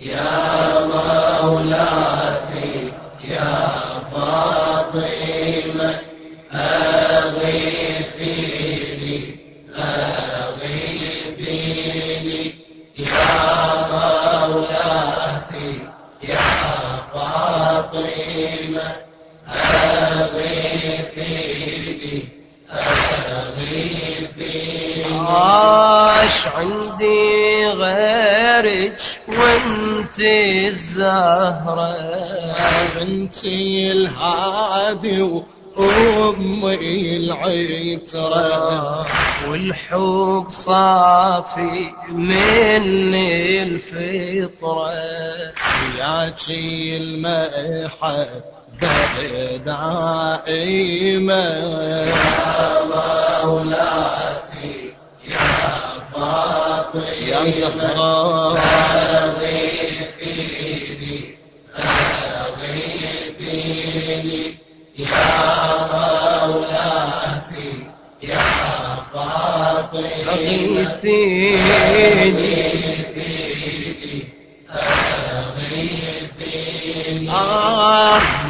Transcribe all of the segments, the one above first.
يا مولاتي يا فاطمة أغيثيني أغيثيني يا مولاتي يا فاطمة أغيثيني أغيثيني عاش عندي غيرك وانت الزهرة بنتي الهادي وأمي العترة. والحب صافي من الفطرة. ياكي المحبة دائمة فاطمة يا زهراء أغيثيني أغيثيني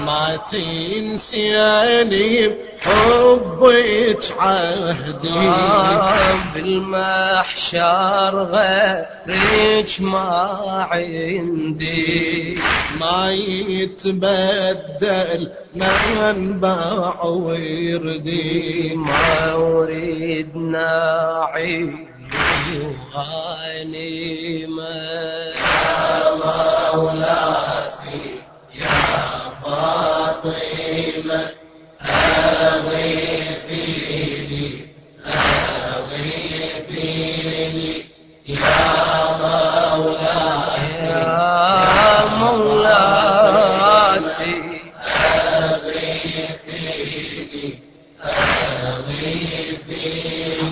ما تنسيني بحبك عهدي آه بالمحشر غيرك ما عندي. ما يتبدل منبع وردي ما أريد ناعي وغنيمة يا مولاتي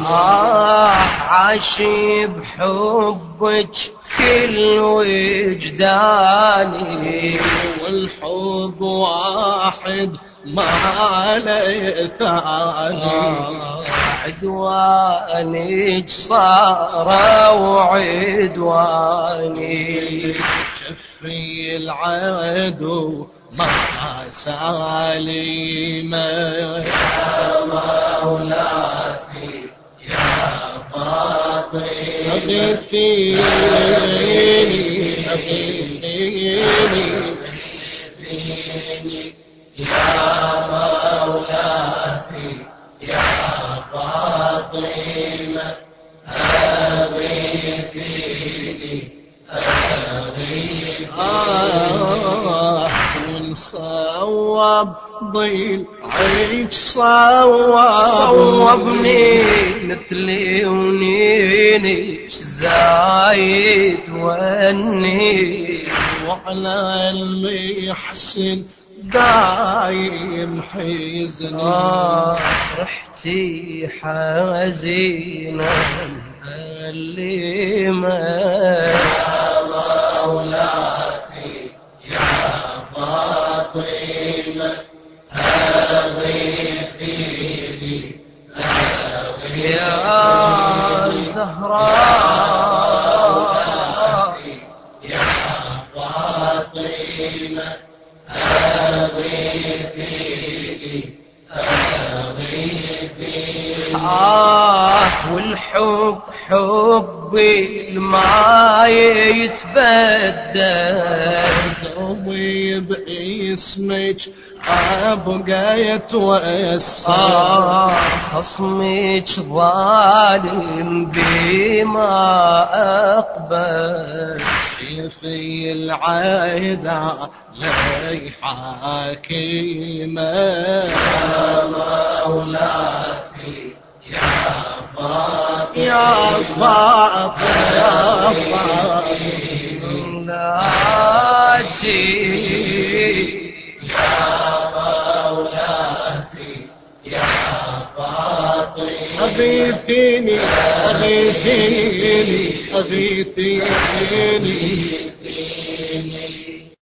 آه عاشي بحبك كل وجداني والحب واحد ما له ثاني عدوانك صاروا عدواني شفي العدو ما سالمة يا مولاتي يا أغثيني أغثيني يا مولاتي يا فاطمة آه ونصوب ضيل عيش صواب صوبني مثلي ونيني زايد وني وعلى المحسن دايم حزني. آه رحتي حزينة مألمة يا مولاتي يا فاطمة أغيثيني يا زهراء. آه والحب حبي ما يتبدل. دوي باسمك أبقى يتوسل آه خصمك ظالم بما أقبل. في العيدة لي حكيمة يا مولاتي يا فاطمة يا فاطمة يا فاطمة. ناجي يا مولاتي يا فاطمة. أغيثيني أغيثيني أغيثيني